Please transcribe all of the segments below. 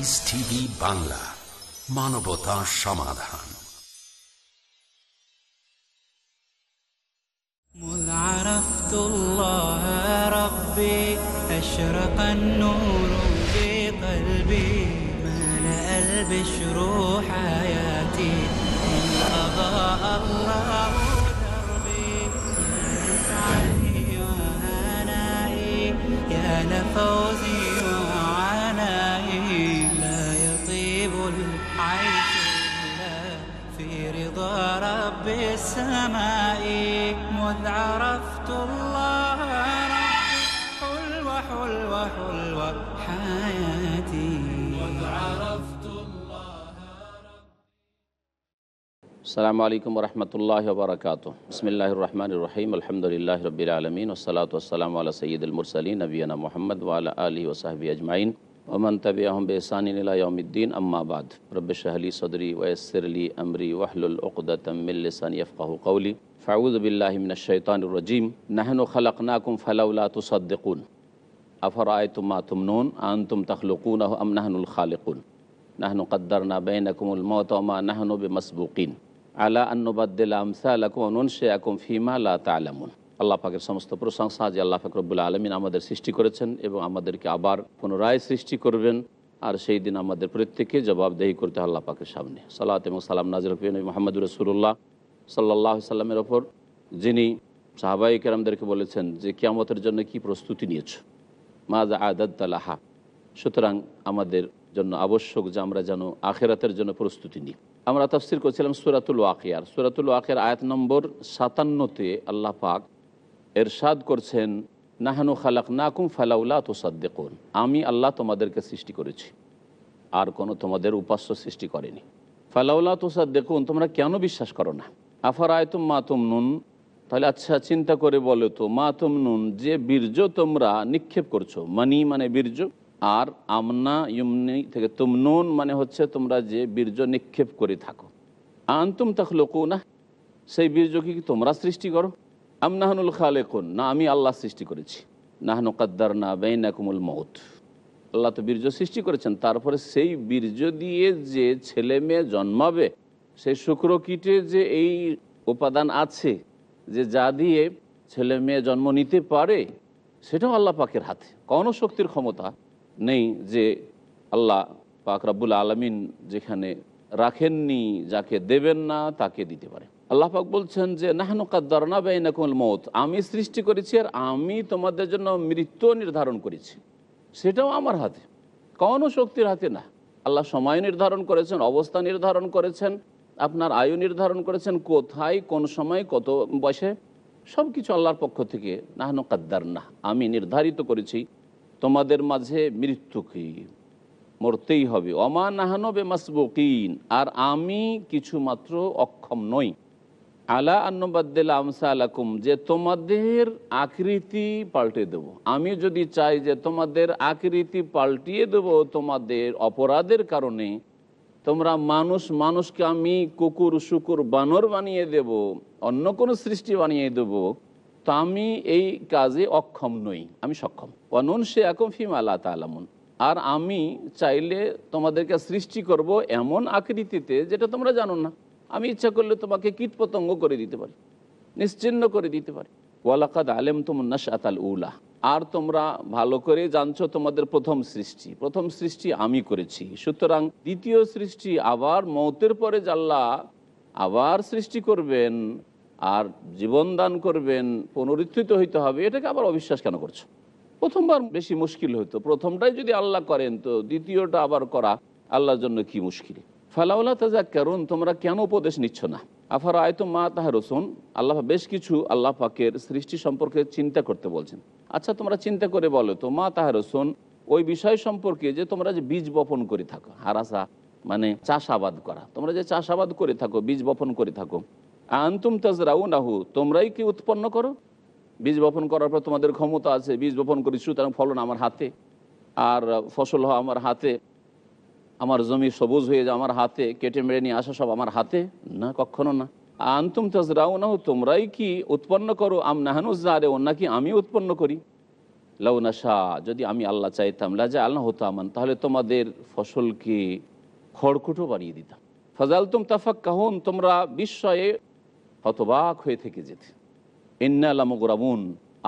Piece TV Bangla মানবতা সমাধান مذ عرفت الله ربي أشرق النور في قلبي ملأ البشر السماء مذ عرفت الله ربي. حلوة حلوة حلوة حياتي. مذ عرفت السلام عليكم ورحمة الله وبركاته. بسم الله الرحمن الرحيم. الحمد لله رب العالمين والصلاة والسلام على سيد المرسلين نبينا محمد وعلى آله وصحبه أجمعين. ومن تبعهم بإحسان إلى يوم الدين أما بعد. رب اشرح لي صدري ويسر لي أمري واحلل عقدة من لساني يفقهوا قولي. فأعوذ بالله من الشيطان الرجيم. نحن خلقناكم فلولا تصدقون. أفرأيتم ما تمنون؟ أنتم تخلقونه أم نحن الخالقون؟ نحن قدرنا بينكم الموت وما نحن بمسبوقين. على أن نبدل أمثالكم وننشئكم فيما لا تعلمون. আল্লাহ পাকের সমস্ত প্রশংসা যে আল্লাহ পাক রব্বুল আলমিন আমাদের সৃষ্টি করেছেন এবং আমাদেরকে আবার পুনরায় সৃষ্টি করবেন। আর সেই দিন আমাদের প্রত্যেককে জবাবদেহি করতে আল্লাহ পাকের সামনে। সালাত এবং সালাম নাজির মোহাম্মদ রসুল্লাহ সাল্লাহ সাল্লামের ওপর, যিনি সাহাবাই কেরামদেরকে বলেছেন যে কিয়ামতের জন্য কি প্রস্তুতি নিয়েছ? মাজা আদাদ তালাহা সুতরাং আমাদের জন্য আবশ্যক যে আমরা যেন আখেরাতের জন্য প্রস্তুতি নিই। আমরা তফসির করছিলাম সুরাতুল ওয়াকিয়ার। সুরাতুল ওয়াকিয়ার আয়াত নম্বর সাতান্নতে আল্লাহ পাক এরশাদ করছেন, নাহানু খালাক নাকুম ফালাউলা তোসাদ্দেকুন। আমি আল্লাহ তোমাদেরকে সৃষ্টি করেছি, আর কোনো তোমাদের উপাস্য সৃষ্টি করেনি। ফালাউলা তোসাদ্দেকুন, তোমরা কেন বিশ্বাস করো না? আফার আয়তুম মা নুন তাহলে আচ্ছা চিন্তা করে বলো তো, মা নুন যে বীর্য তোমরা নিক্ষেপ করছ, মানি মানে বীর্য, আর আমনা ইউমনি থেকে তুমনুন মানে হচ্ছে তোমরা যে বীর্য নিক্ষেপ করে থাকো। আনতুম তাখলকু না সেই বীর্য কি তোমরা সৃষ্টি করো? আমনাহানুল খালেকুন? না, আমি আল্লাহ সৃষ্টি করেছি। নাহানু কাদ্দার না বেইনাকুমুল মৌত আল্লাহ তো বীর্য সৃষ্টি করেছেন, তারপরে সেই বীর্য দিয়ে যে ছেলে মেয়ে জন্মাবে, সেই শুক্রকীটে যে এই উপাদান আছে, যে যা দিয়ে ছেলে মেয়ে জন্ম নিতে পারে, সেটাও আল্লাহ পাকের হাতে। কোনো শক্তির ক্ষমতা নেই যে আল্লাহ পাক রাব্বুল আলমিন যেখানে রাখেননি, যাকে দেবেন না, তাকে দিতে পারে। আল্লাহ পাক বলছেন যে, নাহানু কাদ্দারনা বেইনাকুল মত আমি সৃষ্টি করেছি আর আমি তোমাদের জন্য মৃত্যু নির্ধারণ করেছি। সেটাও আমার হাতে। কোনো শক্তির হাতে না। আল্লাহ সময় নির্ধারণ করেছেন, অবস্থা নির্ধারণ করেছেন, আপনার আয়ু নির্ধারণ করেছেন, কোথায়, কোন সময়, কত বয়সে? সব কিছু আল্লাহর পক্ষ থেকে, নাহানু কাদ্দার না আমি নির্ধারিত করেছি, তোমাদের মাঝে মৃত্যু কি? মরতেই হবে। অমা নাহানবে মাসবকিন আর আমি কিছু মাত্র অক্ষম নই। আলা আন্নবাদ্দেল আমসা আলাকুম যে তোমাদের আকৃতি পাল্টে দেব। আমি যদি চাই যে তোমাদের আকৃতি পাল্টিয়ে দেব তোমাদের অপরাধের কারণে, তোমরা মানুষ, মানুষকে আমি কুকুর, শুকুর, বানর বানিয়ে দেব, অন্য কোনো সৃষ্টি বানিয়ে দেব, তো আমি এই কাজে অক্ষম নই, আমি সক্ষম। অনুন সে এখন ফিম আল্লাহ তালামুন আর আমি চাইলে তোমাদেরকে সৃষ্টি করব এমন আকৃতিতে যেটা তোমরা জানো না। আমি ইচ্ছা করলে তোমাকে কীট পতঙ্গ করে দিতে পারি, নিশ্চিন্ন করে দিতে পারি। ওয়ালাকাদ আলেম তুমনাস আতাল উলা। আর তোমরা ভালো করে জানছো তোমাদের প্রথম সৃষ্টি। প্রথম সৃষ্টি আমি করেছি। সুতরাং দ্বিতীয় সৃষ্টি আবার মৌতের পরে জাল্লা আবার সৃষ্টি করবেন, আর জীবন দান করবেন, পুনরুত্থিত হইতে হবে, এটাকে আবার অবিশ্বাস কেন করছ? প্রথমবার বেশি মুশকিল হইতো। প্রথমটাই যদি আল্লাহ করেন তো দ্বিতীয়টা আবার করা আল্লাহর জন্য কি মুশকিল? ফালাউলা তাজা কারণ তোমরা কেন উপদেশ নিচ্ছ না? আফার আয়তো মা তাহার রসুন আল্লাহ বেশ কিছু আল্লাহ পাকের সৃষ্টি সম্পর্কে চিন্তা করতে বলছেন। আচ্ছা তোমরা চিন্তা করে বলো তো, মা তাহার রসুন ওই বিষয় সম্পর্কে যে তোমরা যে বীজ বপন করে থাকো, হারাসা মানে চাষাবাদ করা, তোমরা যে চাষাবাদ করে থাকো, বীজ বপন করে থাকো, আন্তুম তাজরাউ নাহু তোমরাই কি উৎপন্ন করো? বীজ বপন করার পর তোমাদের ক্ষমতা আছে, বীজ বপন করি, সুতরাং ফলন আমার হাতে, আর ফসল হওয়া আমার হাতে আমার জমি সবুজ হয়ে যায়, আমার হাতে কেটে মেরে নিয়ে আসা সব আমার হাতে? না, কখনো না। আন্তুম তাজরাও না তোমরাই কি উৎপন্ন করো? আম নাহানুজারে নাকি আমি উৎপন্ন করি? লাউনাশা যদি আমি আল্লাহ চাইতাম লাজা আল্লাহ হতামান তাহলে তোমাদের ফসলকে খড়কুটো বানিয়ে দিতাম। ফাজাল তুম তাফাক কাহন তোমরা বিস্ময়ে হতবাক হয়ে থেকে যেতে। ইন্নালামুন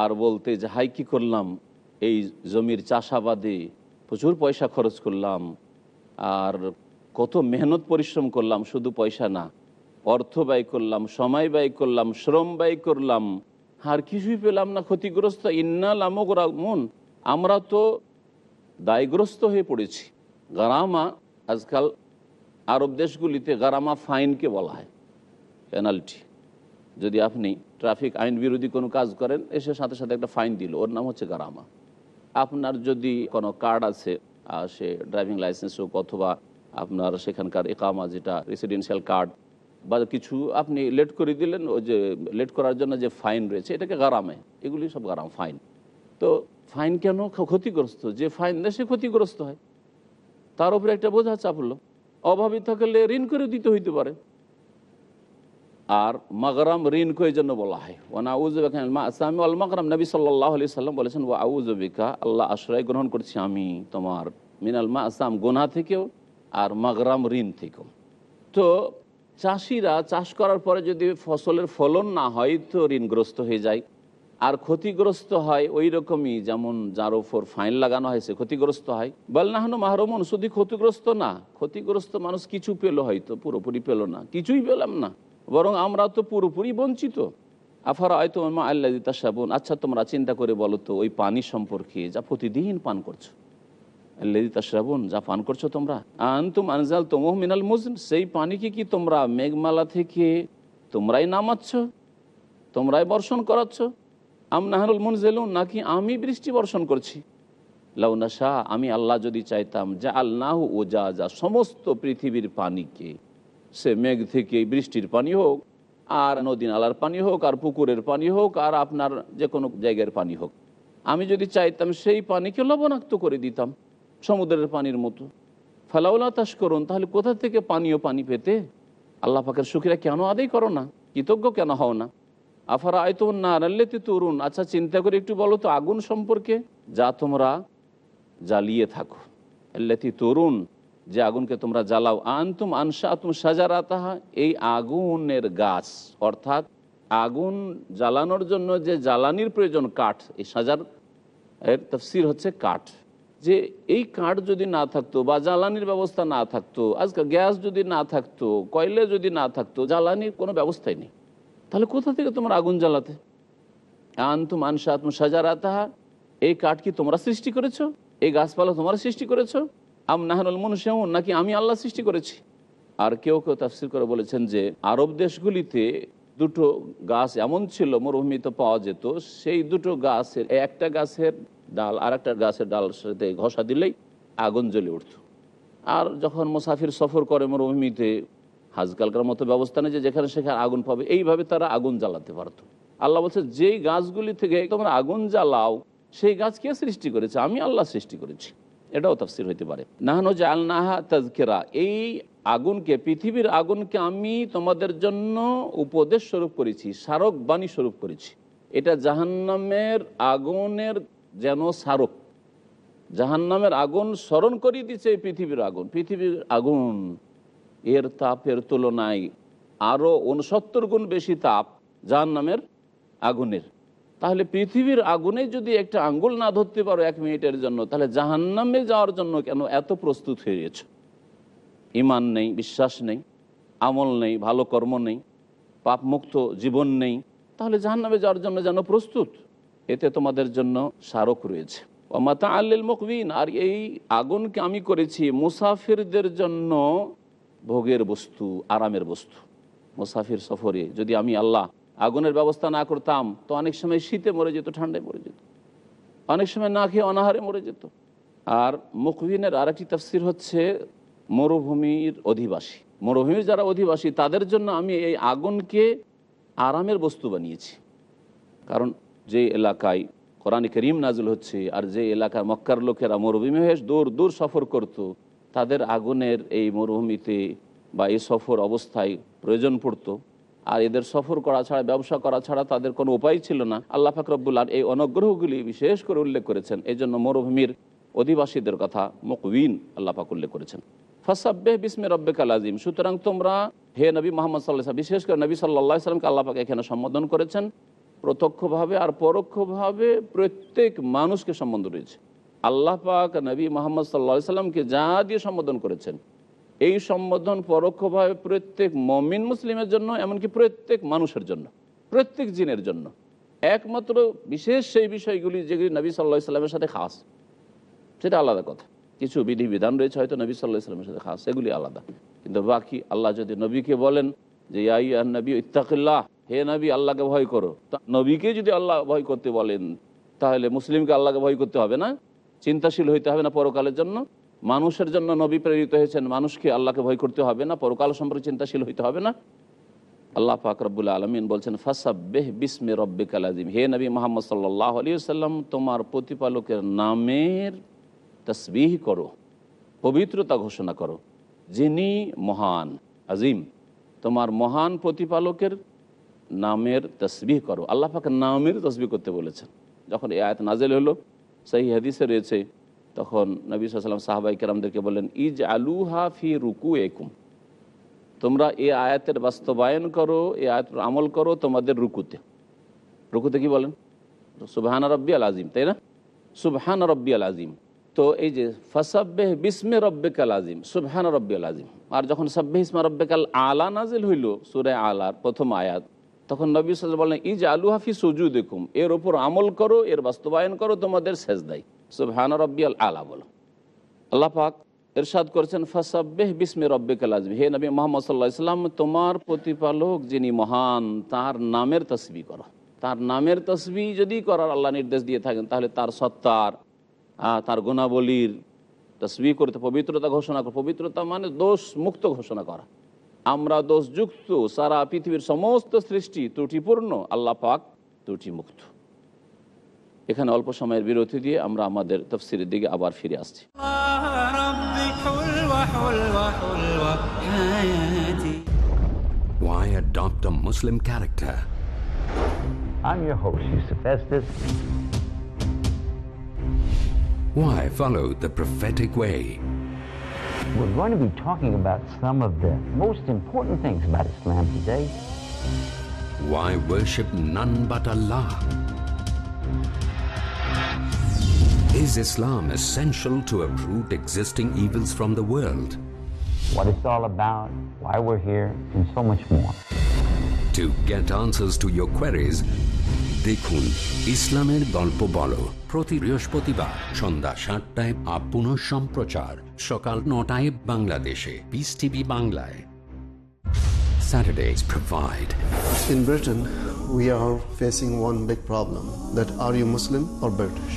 আর বলতে যে, হাই কি করলাম? এই জমির চাষাবাদে প্রচুর পয়সা খরচ করলাম। আর কত মেহনত পরিশ্রম করলাম, শুধু পয়সা না, অর্থ ব্যয় করলাম, সময় ব্যয় করলাম, শ্রম ব্যয় করলাম, আর কিছুই পেলাম না, ক্ষতিগ্রস্ত। ইন্নালামুন আমরা তো দায়গ্রস্ত হয়ে পড়েছি। গারামা, আজকাল আরব দেশগুলিতে গারামা ফাইনকে বলা হয়, পেনাল্টি। যদি আপনি ট্রাফিক আইন বিরোধী কোনো কাজ করেন, এসে সাথে সাথে একটা ফাইন দিল, ওর নাম হচ্ছে গারামা। আপনার যদি কোনো কার্ড আছে সে ড্রাইভিং লাইসেন্স হোক অথবা আপনার সেখানকার একামা যেটা রেসিডেন্সিয়াল কার্ড বা কিছু আপনি লেট করে দিলেন, ওই যে লেট করার জন্য যে ফাইন রয়েছে, এটাকে গারামে, এগুলি সব গারাম ফাইন তো ফাইন কেন ক্ষতিগ্রস্ত? যে ফাইন দেয়, সে ক্ষতিগ্রস্ত হয়। তার উপরে একটা বোঝা চাপলো অভাবী থাকলে ঋণ করে দিতে হইতে পারে। আর মাগরাম ঋণ কই জন্য বলা হয়? ওনা আউজবিকা আসামি আল মাগরাম। নবী সাল্লাহ আলি সাল্লাম বলেছেন ও আউজবিকা আল্লাহ আশ্রয় গ্রহণ করছি আমি তোমার মিনাল মা আসাম গোনা থেকেও আর মাগরাম ঋণ থেকেও। তো চাষিরা চাষ করার পরে যদি ফসলের ফলন না হয়, তো ঋণগ্রস্ত হয়ে যায়। আর ক্ষতিগ্রস্ত হয় ওই রকমই, যেমন যার ওপর ফাইন লাগানো হয় সে ক্ষতিগ্রস্ত হয়। বল না হনো মাহরমন, শুধু ক্ষতিগ্রস্ত না, ক্ষতিগ্রস্ত মানুষ কিছু পেল হয়তো, পুরোপুরি পেল না, কিছুই পেলাম না। বরং আমরা তো পুরোপুরি বঞ্চিত। আফারা হয়তো মা আল্লাহ তাসাবুন আচ্ছা তোমরা চিন্তা করে বলো তো, ওই পানি সম্পর্কে যা প্রতিদিন পান করছ। আল্লাহ তাসাবুন যা পান করছ তোমরা? আনতুম আনজাল তোমহ মিনাল মুজন সেই পানিকে কি তোমরা মেঘমালা থেকে তোমরাই নামাচ্ছ? তোমরাই বর্ষণ করাচ্ছ? আম নাহানুল মুনজেলুন? নাকি আমি বৃষ্টি বর্ষণ করছি? লাউনা শাহ আমি আল্লাহ যদি চাইতাম যে আল্লাহ ও যা যা সমস্ত পৃথিবীর পানিকে সে মেঘ থেকে বৃষ্টির পানি হোক, আর নদী নালার পানি হোক, আর পুকুরের পানি হোক, আর আপনার যে কোনো জায়গার পানি হোক। আমি যদি চাইতাম সেই পানিকে লবণাক্ত করে দিতাম সমুদ্রের পানির মতো। ফালাউলা তাস করুন তাহলে কোথা থেকে পানীয় পানি পেতে? আল্লাহ পাকের সুখীরা কেন আদায় করো না? কৃতজ্ঞ কেন হও না? আফারা আয়তো না আল্লেতে তরুণ আচ্ছা চিন্তা করে একটু বলো তো আগুন সম্পর্কে। যা তোমরা জ্বালিয়ে থাকো। আল্লাতি তরুণ যে আগুনকে তোমরা জ্বালাও। আনতুম আনসা তুম সাজারাতাহা এই আগুনের গাছ, অর্থাৎ আগুন জ্বালানোর জন্য যে জ্বালানির প্রয়োজন কাঠ, এই সাজার এর তফসির হচ্ছে কাঠ। যে এই কাঠ যদি না থাকতো বা জ্বালানির ব্যবস্থা না থাকতো, আজকাল গ্যাস যদি না থাকতো, কয়লে যদি না থাকতো, জ্বালানির কোনো ব্যবস্থাই নেই। তাহলে কোথা থেকে তোমরা আগুন জ্বালাতে? আনতুম আনসা আত্ম সাজারাতাহা এই কাঠ কি তোমরা সৃষ্টি করেছ? এই গাছপালা তোমরা সৃষ্টি করেছ? আম নাহানুল মনুষ্যাউন নাকি আমি আল্লাহ সৃষ্টি করেছি? আর কেউ কেউ তাফসির করে বলেছেন যে, আরব দেশগুলিতে দুটো গাছ এমন ছিল মরুভূমিতে পাওয়া যেত, সেই দুটো গাছের, একটা গাছের ডাল আর একটা গাছের ডাল সাথে ঘষা দিলেই আগুন জ্বলে উঠত। আর যখন মুসাফির সফর করে মরুভূমিতে আজকালকার মতো ব্যবস্থা নেই যে যেখানে সেখানে আগুন পাবে, এইভাবে তারা আগুন জ্বালাতে পারত। আল্লাহ বলছে যেই গাছগুলি থেকে তোমরা আগুন জ্বালাও, সেই গাছ কে সৃষ্টি করেছে? আমি আল্লাহ সৃষ্টি করেছি। এটাও তাফসির হইতে পারে। নাহানো জাল নাহা তাজকেরা, এই আগুনকে, পৃথিবীর আগুনকে আমি তোমাদের জন্য উপদেশ স্বরূপ করেছি, স্মারক বাণী স্বরূপ করেছি। এটা জাহান্নামের আগুনের যেন স্মারক। জাহান্নামের আগুন স্মরণ করিয়ে দিচ্ছে এই পৃথিবীর আগুন। পৃথিবীর আগুন এর তাপের তুলনায় আরও উনসত্তর গুণ বেশি তাপ জাহান্নামের আগুনের। তাহলে পৃথিবীর আগুনে যদি একটা আঙ্গুল না ধরতে পারো এক মিনিটের জন্য, তাহলে জাহান্নামে যাওয়ার জন্য কেন এত প্রস্তুত হয়ে গেছ? ইমান নেই, বিশ্বাস নেই, আমল নেই, ভালো কর্ম নেই, পাপমুক্ত জীবন নেই, তাহলে জাহান্নামে যাওয়ার জন্য যেন প্রস্তুত? এতে তোমাদের জন্য স্মারক রয়েছে। মাতা আল্লিল মুকবিন, আর এই আগুনকে আমি করেছি মুসাফিরদের জন্য ভোগের বস্তু, আরামের বস্তু। মুসাফির সফরে যদি আমি আল্লাহ আগুনের ব্যবস্থা না করতাম, তো অনেক সময় শীতে মরে যেত, ঠান্ডায় মরে যেত। অনেক সময় না খেয়ে অনাহারে মরে যেত। আর মুকবিনের আরেকটি তফসির হচ্ছে, মরুভূমির অধিবাসী। মরুভূমির যারা অধিবাসী, তাদের জন্য আমি এই আগুনকে আরামের বস্তু বানিয়েছি। কারণ যে এলাকায় কোরআন করিম নাজুল হচ্ছে, আর যে এলাকার মক্কার লোকেরা মরুভূমি হয়ে দূর দূর সফর করত, তাদের আগুনের এই মরুভূমিতে বা এই সফর অবস্থায় প্রয়োজন পড়তো। আর এদের সফর করা ছাড়া, ব্যবসা করা ছাড়া তাদের কোনো উপায় ছিল না। আল্লাহ ফাকরবুল্লার এই অনুগ্রহগুলি বিশেষ করে উল্লেখ করেছেন। এই জন্য মরুভূমির অধিবাসীদের কথা মকবিন আল্লাহ উল্লেখ করেছেন। ফাসাব্বে বিসমে রব্বে কালাজিম সুতরাং তোমরা হে নবী মোহাম্মদ সাল্লাহ বিশেষ করে নবী সাল্লাহ সাল্লামকে আল্লাহ এখানে সম্বোধন করেছেন। প্রত্যক্ষভাবে আর পরোক্ষভাবে প্রত্যেক মানুষকে সম্বন্ধ রয়েছে। আল্লাহ পাক নবী মোহাম্মদ সাল্লা সাল্লামকে যা দিয়ে সম্বোধন করেছেন এই সম্বোধন পরোক্ষভাবে প্রত্যেক মমিন মুসলিমের জন্য, এমনকি প্রত্যেক মানুষের জন্য, প্রত্যেক জিনের জন্য। একমাত্র বিশেষ সেই বিষয়গুলি যেগুলি নবী সাল্লাহ সাল্লামের সাথে খাস, সেটা আলাদা কথা। কিছু বিধি বিধান রয়েছে হয়তো নবী সাল্লাহ ইসলামের সাথে খাস, সেগুলি আলাদা। কিন্তু বাকি আল্লাহ যদি নবীকে বলেন যে ইয়াই নবী, ইত্তাকিল্লাহ, হে নবী, আল্লাহকে ভয় করো। তা নবীকে যদি আল্লাহ ভয় করতে বলেন, তাহলে মুসলিমকে আল্লাহকে ভয় করতে হবে না? চিন্তাশীল হইতে হবে না পরকালের জন্য? মানুষের জন্য নবী প্রেরিত হয়েছেন, মানুষকে আল্লাহকে ভয় করতে হবে না, পরকাল সম্পর্কে চিন্তাশীল হইতে হবে না। আল্লাহ পাক রব্বুল আলমিন বলছেন, ফাসাব্বেহ বিসমে রব্বে কালাজিম হে নবী মোহাম্মদ সাল্লাহ আলী সাল্লাম তোমার প্রতিপালকের নামের তসবিহ করো, পবিত্রতা ঘোষণা করো, যিনি মহান, আজিম। তোমার মহান প্রতিপালকের নামের তসবিহ করো। আল্লাহ পাক নামের তসবিহ করতে বলেছেন। যখন এই আয়াত নাজেল হলো সেই হাদিসে রয়েছে তখন নবী সাল্লাম সাহাবাই কেরামদেরকে বললেন ইজ আলুহা ফি রুকু একুম তোমরা এ আয়াতের বাস্তবায়ন করো এ আয়াত আমল করো তোমাদের রুকুতে। রুকুতে কি বলেন? সুবহান রব্বি আল আজিম তাই না? সুবহান রব্বি আল আজিম তো এই যে, ফসাব্বেহ বিসমে রব্বেকাল আজিম সুবহান রব্বিয়াল আজিম আর যখন সাব্বে ইসমা রব্বেকাল আলা নাজিল হইল, সুরে আলার প্রথম আয়াত, তখন নবী সাল বলেন ইজ আলু হাফি সুজু দেখুম এর ওপর আমল করো, এর বাস্তবায়ন করো তোমাদের শেষ দেয় সুবহান রব্বিয়াল আলা বলো। আল্লাহ পাক এরশাদ করেছেন, ফাসাব্বেহ বিসমে রব্বেকাল আজিম হে নবী মোহাম্মদ সাল্লাহ ইসলাম তোমার প্রতিপালক যিনি মহান, তার নামের তসবি করো। তার নামের তসবি যদি করার আল্লাহ নির্দেশ দিয়ে থাকেন, তাহলে তার সত্তার তার গুণাবলীর তসবি করতে, পবিত্রতা ঘোষণা করা। পবিত্রতা মানে দোষ মুক্ত ঘোষণা করা। আমরা দোষযুক্ত, সারা পৃথিবীর সমস্ত সৃষ্টি ত্রুটিপূর্ণ, আল্লাহ পাক ত্রুটি মুক্ত এখানে অল্প সময়ের বিরতি দিয়ে আমরা আমাদের তফসিরের দিকে আবার ফিরে আসছি Why adopt a Muslim character? I'm your host, Yusuf Estes. Why follow the prophetic way? We're going to be talking about some of the most important things about Islam today. Why worship none but Allah? Is Islam essential to uproot existing evils from the world? What it's all about, why we're here, and so much more. To get answers to your queries, দেখুন ইসলামের গল্প বলো প্রতি বৃহস্পতিবার সন্ধ্যা সাতটায় আপন সম্প্রচার সকাল নটায় বাংলাদেশে পিস টিভি বাংলায় Saturdays provide In Britain, we are facing one big problem that are you Muslim or British?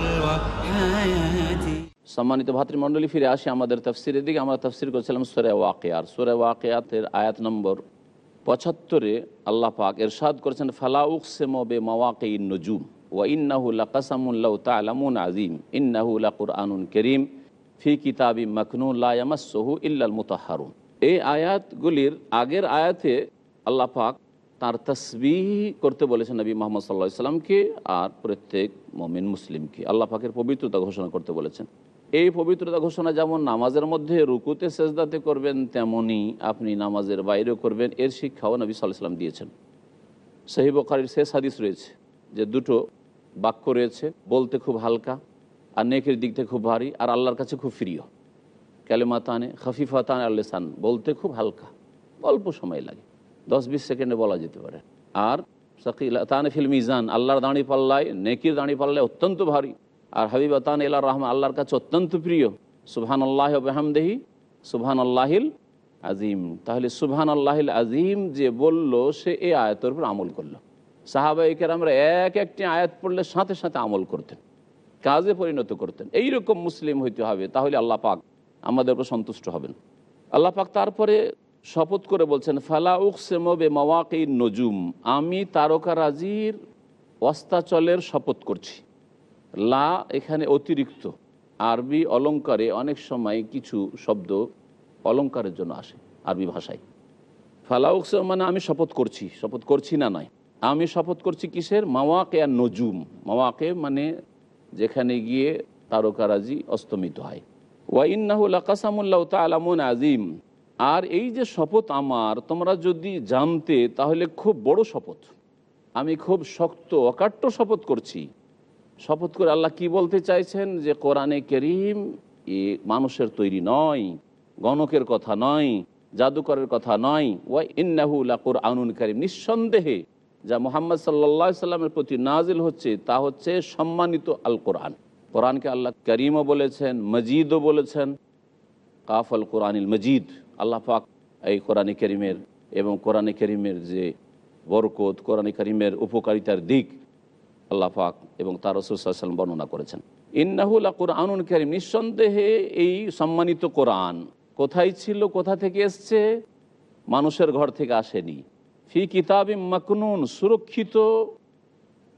সম্মানিত ভাতৃমণ্ডলী, ফিরে আসি আমাদের তফসিরের দিকে। আমরা তফসির করছিলাম সুরে ওয়াকিয়ার। সুরে ওয়াকিয়াতের আয়াত নম্বর পঁচাত্তরে আল্লাহ পাক এরশাদ করেছেন ফালাউক সেমবে মাওয়াকে নজুম, ওয়া ইন্নাহু লাকাসামুল্লাহ তালামুন আজিম ইন্নাহু লাকুরআনুন করিম, ফি কিতাবি মখনুন লায়ামাসহু ইল্লাল মুতাহারুন। এই আয়াতগুলির আগের আয়াতে আল্লাহ পাক তার তসবিহ করতে বলেছেন নবী মোহাম্মদ সাল্লাহ ইসলামকে আর প্রত্যেক মমিন মুসলিমকে। আল্লাহ পাকের পবিত্রতা ঘোষণা করতে বলেছেন। এই পবিত্রতা ঘোষণা যেমন নামাজের মধ্যে রুকুতে সেজদাতে করবেন তেমনই আপনি নামাজের বাইরেও করবেন। এর শিক্ষাও নবী সাল্লাহ ইসলাম দিয়েছেন। সহিব বখারির শেষ হাদিস রয়েছে যে দুটো বাক্য রয়েছে, বলতে খুব হালকা আর নেকের দিক থেকে খুব ভারী আর আল্লাহর কাছে খুব প্রিয়। ক্যালেমাতানে খফিফাতান আল্লেসান, বলতে খুব হালকা। অল্প সময় লাগে। দশ বিশ সেকেন্ডে বলা যেতে পারে। আর সাকিল, তানে মিজান, আল্লাহর দাঁড়ি পাল্লায়, নেকির দাঁড়ি পাল্লায় অত্যন্ত ভারী। আর হাবিব তান এলা রহমান আল্লাহর কাছে অত্যন্ত প্রিয়। সুবহান আল্লাহ বেহামদেহি সুবহান আল্লাহিল আজিম তাহলে সুবহান আল্লাহিল আজিম যে বলল, সে এই আয়াতের উপর আমল করল। সাহাবাহিকের আমরা এক একটি আয়াত পড়লে সাথে সাথে আমল করতেন, কাজে পরিণত করতেন। এই রকম মুসলিম হইতে হবে, তাহলে আল্লাহ পাক আমাদের উপর সন্তুষ্ট হবেন। আল্লাহ পাক তারপরে শপথ করে বলছেন, ফালা উকসেমবে মাওয়াকি নজুম। আমি তারকারাজির অস্তাচলের শপথ করছি। লা এখানে অতিরিক্ত। আরবি অলঙ্কারে অনেক সময় কিছু শব্দ অলঙ্কারের জন্য আসে আরবি ভাষায়। ফালা উকসেম মানে আমি শপথ করছি। শপথ করছি না নয়। আমি শপথ করছি কিসের? মাওয়াকে আর নজুম। মাওয়াকে মানে যেখানে গিয়ে তারকারাজি অস্তমিত হয়। ওয়াইন্নাহুল কাসামুল্লাহ তালামুন আজিম আর এই যে শপথ আমার, তোমরা যদি জানতে, তাহলে খুব বড় শপথ। আমি খুব শক্ত, অকাট্য শপথ করছি। শপথ করে আল্লাহ কি বলতে চাইছেন? যে কোরআনে করিম এ মানুষের তৈরি নয়, গণকের কথা নয়, জাদুকরের কথা নয়। ওয়াই ইন্নাহুল কোরআনুন করিম। নিঃসন্দেহে যা মোহাম্মদ সাল্লা সাল্লামের প্রতি নাজিল হচ্ছে, তা হচ্ছে সম্মানিত আল কোরআন কোরআনকে আল্লাহ করিমও বলেছেন, মজিদও বলেছেন। কাফ আল কোরআনিল মজিদ। আল্লাহ পাক এই কোরআনে করিমের এবং কোরআনে করিমের যে বরকত, কোরআনে করিমের উপকারিতার দিক আল্লাহ পাক এবং তার রসুলাম বর্ণনা করেছেন। ইন্নাহুল কোরআনুন করিম, নিঃসন্দেহে এই সম্মানিত কোরআন কোথায় ছিল, কোথা থেকে এসছে? মানুষের ঘর থেকে আসেনি। ফি কিতাবে মাকনুন, সুরক্ষিত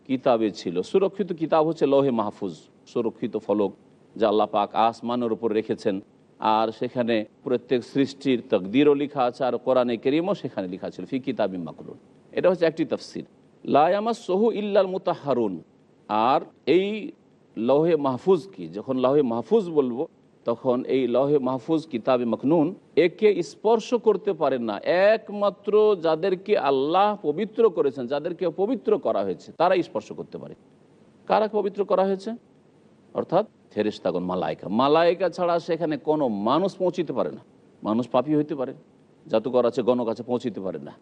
কিতাবে ছিল। সুরক্ষিত কিতাব হচ্ছে লৌহে মাহফুজ, সুরক্ষিত ফলক যা আল্লাহ পাক আসমানের উপর রেখেছেন। আর সেখানে প্রত্যেক সৃষ্টির তকদিরও লেখা আছে, আর কোরআনে কেরিমও সেখানে লেখা ছিল, ফি কিতাবি মাকরুন। এটা হচ্ছে একটি তফসির। লায়ামা সহু ইল্লাল মুতাহারুন। আর এই লৌহে মাহফুজ কি? যখন লৌহে মাহফুজ বলব, তখন এই লহে মাহফুজ কিতাবে মখনুন একে স্পর্শ করতে পারেন না। একমাত্র যাদেরকে আল্লাহ পবিত্র করেছেন, যাদেরকে পবিত্র করা হয়েছে, তারাই স্পর্শ করতে পারে। কারা পবিত্র করা হয়েছে? অর্থাৎ ফেরিস্তাগণ মালায়কা। মালায়কা ছাড়া সেখানে কোনো মানুষ পৌঁছিতে পারে না। মানুষ পাপি হইতে পারে। জাতুকর আছে, গণক আছে, পৌঁছিতে পারে না।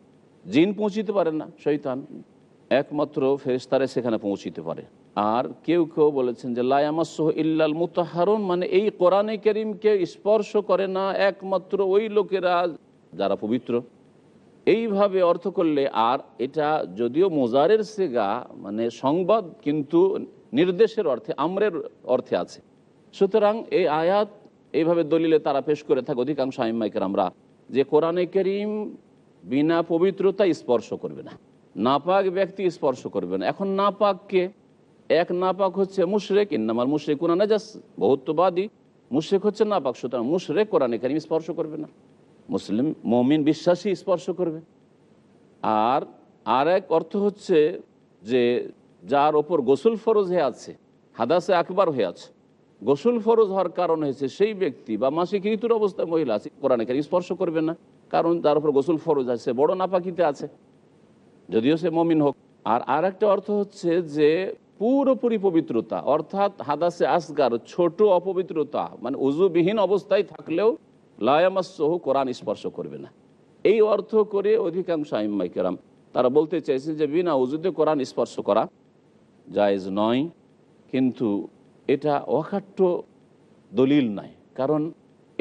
জিন পৌঁছিতে পারে না শৈতান একমাত্র ফেরিস্তারে সেখানে পৌঁছিতে পারে। আর কেউ কেউ বলেছেন যে লায়ামাসহ ইল্লাল মুতাহারুন মানে এই কোরআনে করিমকে স্পর্শ করে না একমাত্র ওই লোকেরা যারা পবিত্র। এইভাবে অর্থ করলে, আর এটা যদিও মোজারের সেগা মানে সংবাদ, কিন্তু নির্দেশের অর্থে, আমরের অর্থে আছে। সুতরাং এই আয়াত এইভাবে দলিলে তারা পেশ করে থাকে, অধিকাংশ আইমাইকের আমরা যে কোরআনে করিম বিনা পবিত্রতা স্পর্শ করবে না, নাপাক ব্যক্তি স্পর্শ করবে না। এখন নাপাককে, এক নাপাক হচ্ছে মুশরেক ইন্নামার মুশরেক কোরআনে যাস বহুত্ববাদী। মুশরেক হচ্ছে নাপাক, সুতরাং মুশরেক কোরআনে কারিম স্পর্শ করবে না। মুসলিম, মমিন বিশ্বাসী স্পর্শ করবে। আর আর এক অর্থ হচ্ছে যে যার ওপর গোসল ফরজ হয়ে আছে, হাদাসে আকবার হয়ে আছে। গোসল ফরজ হওয়ার কারণ হয়েছে সেই ব্যক্তি বা মাসিক ঋতুর অবস্থায় মহিলা আছে, কোরআনে কারিম স্পর্শ করবে না, কারণ তার উপর গোসল ফরজ আছে বড় নাপাকিতে আছে। যদিও সে মমিন হোক। আর আর একটা অর্থ হচ্ছে যে পুরোপুরি পবিত্রতা, অর্থাৎ হাদাসে আসগার, ছোট অপবিত্রতা মানে উজুবিহীন অবস্থায় থাকলেও লায়ামাসহ কোরআন স্পর্শ করবে না। এই অর্থ করে অধিকাংশ আইম্মাইকেরাম তারা বলতে চাইছেন যে বিনা উজুতে কোরআন স্পর্শ করা জায়েজ নয়, কিন্তু এটা অকাট্য দলিল নয়। কারণ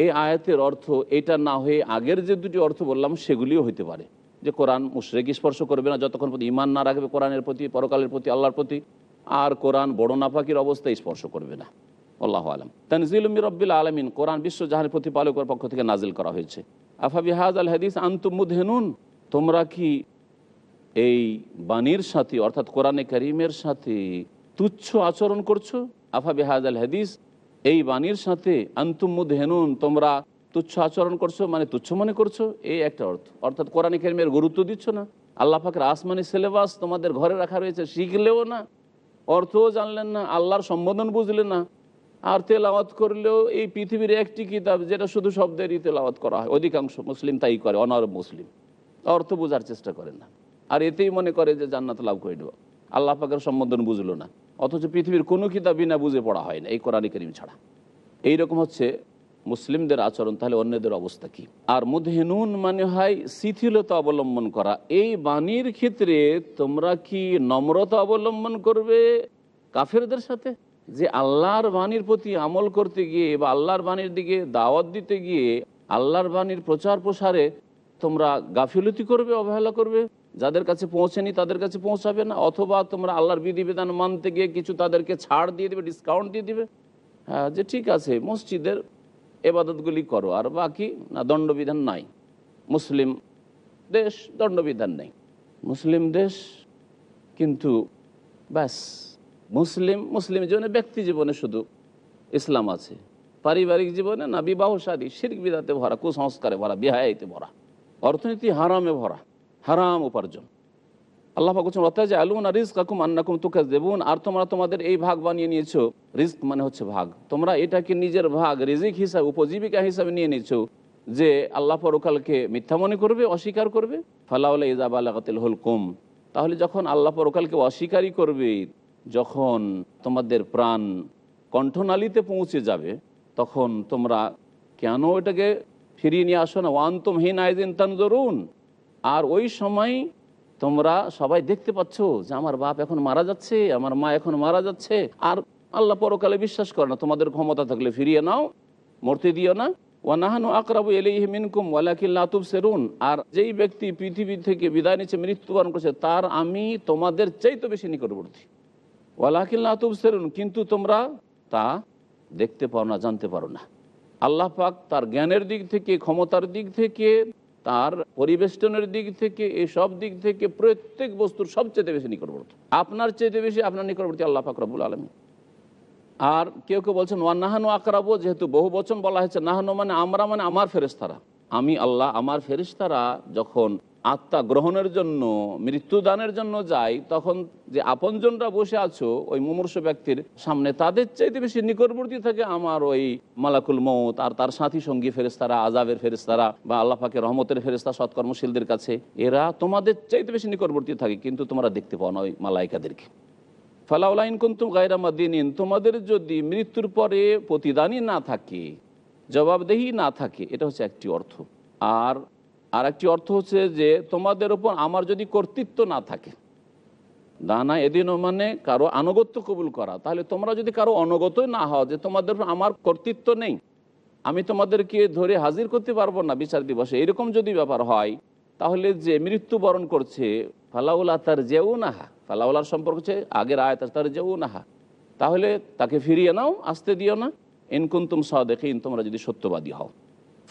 এই আয়াতের অর্থ এটা না হয়ে আগের যে দুটি অর্থ বললাম, সেগুলিও হইতে পারে। যে কোরআন মুশরেক স্পর্শ করবে না, যতক্ষণ প্রতি ইমান না রাখবে কোরআনের প্রতি, পরকালের প্রতি, আল্লাহর প্রতি, আর কোরআন বড় নাপাকির অবস্থায় স্পর্শ করবে না। আল্লাহ আলম। তানজিল রব্বিল আলমিন, কোরআন বিশ্ব জাহানের প্রতিপালকের পক্ষ থেকে নাজিল করা হয়েছে। আফাবি হাজ আল হাদিস আন্তুমুদহেনুন তোমরা কি এই বাণীর সাথে, অর্থাৎ কোরআনে করিমের সাথে তুচ্ছ আচরণ করছ? আফা বেহাজ আল হাদিস, এই বাণীর সাথে আন্তুমুদ হেনুন তোমরা তুচ্ছ আচরণ করছ মানে তুচ্ছ মনে করছ? এই একটা অর্থ। অর্থাৎ কোরআনে করিমের গুরুত্ব দিচ্ছ না। আল্লাহ পাকের আসমানি সিলেবাস তোমাদের ঘরে রাখা রয়েছে, শিখলেও না, অর্থও জানলেন না, আল্লাহর সম্বোধন বুঝলেন না, আর তেলাওয়াত করলেও এই পৃথিবীর একটি কিতাব যেটা শুধু শব্দেরই তেলাওয়াত করা হয়। অধিকাংশ মুসলিম তাই করে অনারব মুসলিম। অর্থ বোঝার চেষ্টা করে না। আর এতেই মনে করে যে জান্নাত লাভ করে দেবো। আল্লাহ পাকের সম্বোধন বুঝলো না। অথচ পৃথিবীর কোনো কিতাবই না বুঝে পড়া হয় না এই কোরআন করিম ছাড়া। এইরকম হচ্ছে মুসলিমদের আচরণ, তাহলে অন্যদের অবস্থা কি? আর মুদহেনুন মানে হয় শিথিলতা অবলম্বন করা। এই বাণীর ক্ষেত্রে তোমরা কি নম্রতা অবলম্বন করবে কাফেরদের সাথে? যে আল্লাহর বাণীর প্রতি আমল করতে গিয়ে বা আল্লাহর বাণীর দিকে দাওয়াত দিতে গিয়ে আল্লাহর বাণীর প্রচার প্রসারে তোমরা গাফিলতি করবে, অবহেলা করবে? যাদের কাছে পৌঁছেনি তাদের কাছে পৌঁছাবে না, অথবা তোমরা আল্লাহর বিধিবিধান মানতে গিয়ে কিছু তাদেরকে ছাড় দিয়ে দেবে ডিসকাউন্ট দিয়ে দিবে। হ্যাঁ যে ঠিক আছে, মসজিদের এবাদতগুলি করো, আর বাকি না, দণ্ডবিধান নাই। মুসলিম দেশ দণ্ডবিধান নেই। মুসলিম দেশ কিন্তু ব্যাস, মুসলিম মুসলিম জীবনে, ব্যক্তি জীবনে শুধু ইসলাম আছে। পারিবারিক জীবনে না, বিবাহ সাদী, শির্ক বিদাতে ভরা, কুসংস্কারে ভরা বিহাইতে ভরা, অর্থনীতি হারামে ভরা। হারাম উপার্জন। আল্লাহ বলছেন অত্যাচার আলুন আর রিস্ক কাকুম আন্নাকুম তুকে দেবুন আর তোমরা তোমাদের এই ভাগ বানিয়ে নিয়েছো। রিস্ক মানে হচ্ছে ভাগ। তোমরা এটাকে নিজের ভাগ, রিজিক হিসাবে, উপজীবিকা হিসাবে নিয়ে নিয়েছো যে আল্লাহ পরকালকে মিথ্যা মনে করবে, অস্বীকার করবে। ফালাউলা ইজাব আলাকাতিল হুল কুম তাহলে যখন আল্লাহ পরকালকে অস্বীকারই করবে, যখন তোমাদের প্রাণ কণ্ঠনালীতে পৌঁছে যাবে, তখন তোমরা কেন এটাকে ফিরিয়ে নিয়ে আসো না? ওয়ান্তম হিন আইদিন তানজরুন। আর ওই সময় তোমরা সবাই দেখতে পাচ্ছ যে আমার বাপ এখন মারা যাচ্ছে, আমার মা এখন মারা যাচ্ছে। আর আল্লাহ পরকালে বিশ্বাস করে না, তোমাদের ক্ষমতা থাকলে ফিরিয়ে নাও, মরতে দিও না। আকরাবু আর যেই ব্যক্তি পৃথিবী থেকে বিদায় মৃত্যুবরণ করছে, তার আমি তোমাদের বেশি নিকটবর্তী। কিন্তু তোমরা তা দেখতে পারো না, জানতে পারো না। আল্লাহ পাক তার জ্ঞানের দিক থেকে, ক্ষমতার দিক থেকে তার পরিবেষ্টনের দিক থেকে, এসব সব দিক থেকে প্রত্যেক বস্তুর সবচেয়ে বেশি নিকটবর্তী। আপনার চেয়ে বেশি আপনার নিকটবর্তী আল্লাহ ফাকরাবুল রবুল আলমী আর কেউ কেউ বলছেন ওয়ান নাহানু আকরাবো যেহেতু বহু বচন বলা হয়েছে, নাহানো মানে আমরা মানে আমার ফেরেস্তারা আমি আল্লাহ, আমার ফেরিস্তারা যখন আত্মা গ্রহণের জন্য, মৃত্যুদানের জন্য যাই তখন যে আপনজনরা বসে আছো, ওই মুমূর্ষ ব্যক্তির সামনে তাদের চাইতে বেশি নিকটবর্তী থাকে আমার ওই মালাকুল মৌত আর তার সাথী সঙ্গী ফেরেস্তারা আজাবের ফেরেস্তারা বা আল্লাহ পাকে রহমতের ফেরেস্তা সৎকর্মশীলদের কাছে। এরা তোমাদের চাইতে বেশি নিকটবর্তী থাকে, কিন্তু তোমরা দেখতে পাও না ওই মালাইকাদেরকে। ফালাউলাইন কিন্তু কুন্তুম গায়রামাদ্দিন তোমাদের যদি মৃত্যুর পরে প্রতিদানই না থাকে, জবাবদেহি না থাকে, এটা হচ্ছে একটি অর্থ। আর আর একটি অর্থ হচ্ছে যে তোমাদের ওপর আমার যদি কর্তৃত্ব না থাকে, দানা এদিনও মানে কারও আনুগত্য কবুল করা, তাহলে তোমরা যদি কারও অনুগতই না হও যে তোমাদের আমার কর্তৃত্ব নেই, আমি তোমাদেরকে ধরে হাজির করতে পারব না বিচার দিবসে। এরকম যদি ব্যাপার হয়, তাহলে যে মৃত্যুবরণ করছে, ফালাউলা তার যেও নাহা ফালাউলার সম্পর্ক হচ্ছে আগের আয় তার যেও নাহা তাহলে তাকে ফিরিয়ে নাও, আসতে দিও না। ইনকুন্তুম সাদেকিন, তোমরা যদি সত্যবাদী হও।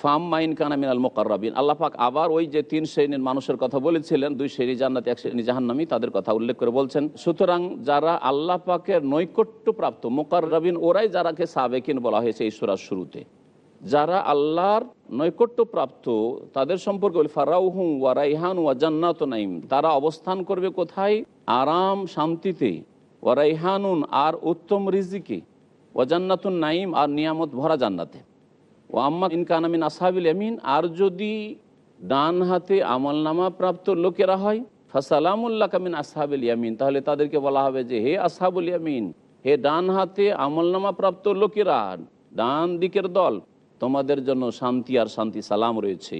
ফাম মাইন কানা মিনাল মোকাররাবিন। আল্লাহ পাক আবার ওই যে তিন শ্রেণির মানুষের কথা বলেছিলেন, দুই শ্রেণি জান্নাত, এক শ্রেণি জাহান্নামি, তাদের কথা উল্লেখ করে বলছেন, সুতরাং যারা আল্লাহ পাকের নৈকট্যপ্রাপ্ত মোকাররাবিন, ওরাই যারাকে সাবেকিন বলা হয়েছে এই সুরার শুরুতে। যারা আল্লাহর নৈকট্যপ্রাপ্ত, তাদের সম্পর্কে ফারাউহু ওয়া রাইহান ওয়া জান্নাত নাইম তারা অবস্থান করবে কোথায়? আরাম শান্তিতে। ওয়া রাইহানুন, আর উত্তম রিজিকে। ওয়া জান্নাতুন নাইম আর নিয়ামত ভরা জান্নাতে। ও আম্মা ইনকানামিন আসাহাবিল এমিন আর যদি ডান হাতে আমলনামা প্রাপ্ত লোকেরা হয় ফাসালামুল্লাহ কামিন আসহাবুল ইয়ামিন, তাহলে তাদেরকে বলা হবে যে, হে আসহাবুল ইয়ামিন, হে ডান হাতে আমলনামা প্রাপ্ত লোকেরা, ডান দিকের দল, তোমাদের জন্য শান্তি আর শান্তি সালাম রয়েছে।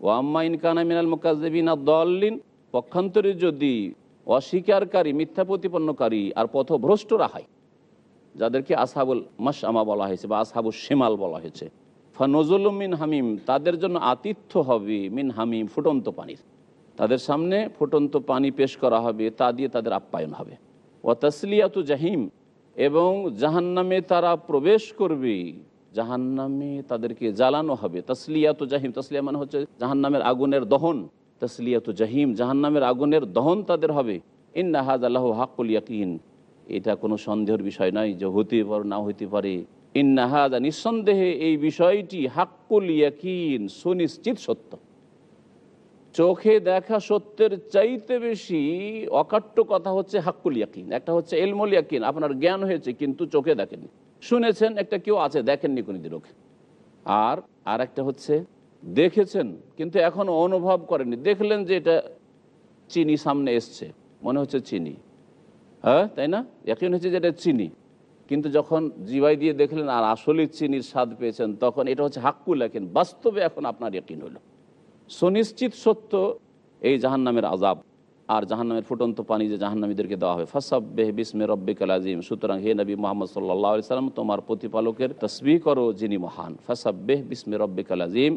ও আম্মা ইনকানা মিনাল মুকাজবিন দলিন পক্ষান্তরে যদি অস্বীকারী, মিথ্যা প্রতিপন্নকারী আর পথভ্রষ্টরা হয়, যাদেরকে আসহাবুল মাসামা বলা হয়েছে বা আসহাবুল শেমাল বলা হয়েছে ফানজুল মিন হামিম, তাদের জন্য আতিথ্য হবে মিন হামিম, ফুটন্ত পানির তাদের সামনে ফুটন্ত পানি পেশ করা হবে, তা দিয়ে তাদের আপ্যায়ন হবে। ও তসলিয়াতু জাহিম, এবং জাহান্নামে তারা প্রবেশ করবে। জাহান্নামে তাদেরকে জ্বালানো হবে। তসলিয়াতু জাহিম, তসলিয়া মানে হচ্ছে জাহান্নামের আগুনের দহন। তসলিয়াতু জাহিম, জাহান্নামের আগুনের দহন তাদের হবে। ইন্নাহাজ আল্লাহ হাকুল ইয়াকিন। এটা কোনো সন্দেহের বিষয় নয় যে হতে পারে, না হইতে পারে। ইন্নাহাজা নিঃসন্দেহে এই বিষয়টি হাক্কুল ইয়াকিন, সুনিশ্চিত সত্য। চোখে দেখা সত্যের চাইতে বেশি অকাট্য কথা হচ্ছে হাক্কুল ইয়াকিন, একটা হচ্ছে এলমুল ইয়াকিন, আপনার জ্ঞান হয়েছে কিন্তু চোখে দেখেননি। শুনেছেন, একটা কেউ আছে, দেখেননি কোনোদিন ওকে। আর আর একটা হচ্ছে, দেখেছেন, কিন্তু এখনও অনুভব করেননি। দেখলেন যে এটা চিনি সামনে এসছে, মনে হচ্ছে চিনি। হ্যাঁ তাই না? এখন হচ্ছে যেটা চিনি। কিন্তু যখন জিবাই দিয়ে দেখলেন, আর আসলে চিনির স্বাদ পেয়েছেন, তখন এটা হচ্ছে হাক্কুল একিন বাস্তবে এখন আপনার একিন হলো। সুনিশ্চিত সত্য, এই জাহান্নামের আজাব আর জাহান্নামের ফুটন্ত পানি যে জাহান্নামীদেরকে দেওয়া হবে। ফাসাব্বেহ বিসমে রব্বিকাল আজিম সুতরাং হে নবী মোহাম্মদ সাল্লাহ সাল্লাম, তোমার প্রতিপালকের তসবি করো, যিনি মহান। ফাসাব্বেহ বিসমে রব্বিকাল আজিম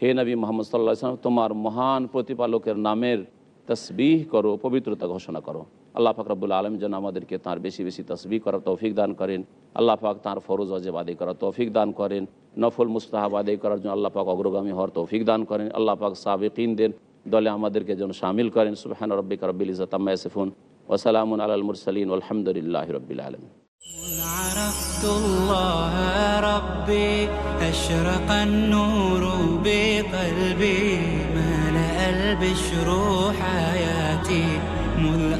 হে নবী মোহাম্মদ সাল্লাহ সাল্লাম, তোমার মহান প্রতিপালকের নামের তসবিহ করো, পবিত্রতা ঘোষণা করো। আল্লাহ পাক রব্বুল আলম যেন আমাদেরকে তার বেশি বেশি তসবি করার তৌফিক দান করেন আল্লাহ পাক তাঁর ফরোজ অজেব আদায় করার তৌফিক দান করেন নফল মুস্তাহাব আদায় করার জন্য আল্লাহ পাক অগ্রগামী হওয়ার তৌফিক দান করেন আল্লাহ পাক সাবেকিনদের দলে আমাদেরকে যেন সামিল করেন সুবাহান রব্বিক রব্বিল ইজাত আম্মা ইয়াসিফুন ওসালামুন আলাল মুরসালিন আলহামদুলিল্লাহ রবিল আলম عرفت الله ربي أشرق النور بقلبي ملأ البشر حياتي مذ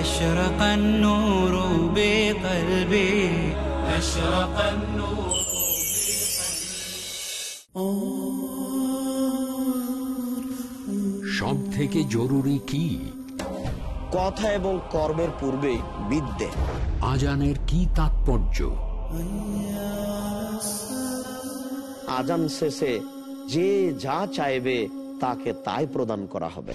أشرق النور بقلبي أشرق النور সব থেকে জরুরি কি কথা এবং কর্মের পূর্বে বিদ্যে আজানের কি তাৎপর্য আজান শেষে যে যা চাইবে তাকে তাই প্রদান করা হবে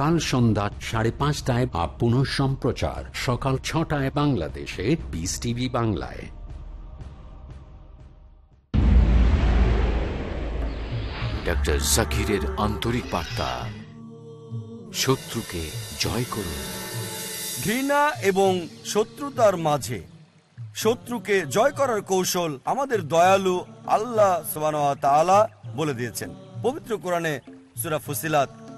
কাল সন্ধ্যা সাড়ে পাঁচটায় বা পুনঃ সম্প্রচার। সকাল ছটায় বাংলাদেশে বিস টিভি বাংলায়। ডক্টর জাকিরের আন্তরিক বার্তা। শত্রুকে জয় করুন। ঘৃণা এবং শত্রুতার মাঝে শত্রুকে জয় করার কৌশল আমাদের দয়ালু আল্লাহ তাআলা বলে দিয়েছেন। পবিত্র কোরআনে সুরা ফুসিলাত